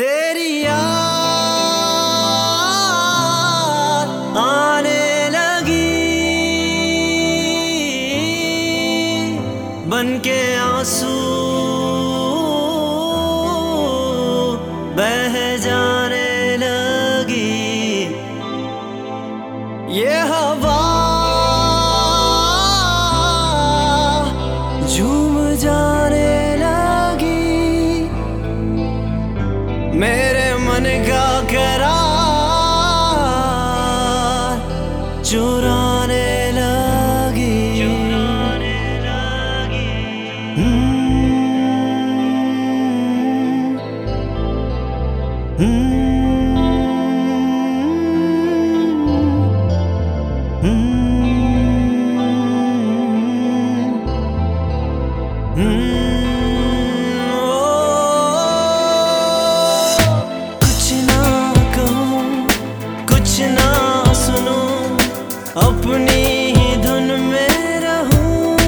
तेरी आने लगी। आँसू बह जाने लगी। ये हवा झूम जाने मेरे मन का करार चुराने लगी चुराने लगी कुछ कुछ ना सुनो अपनी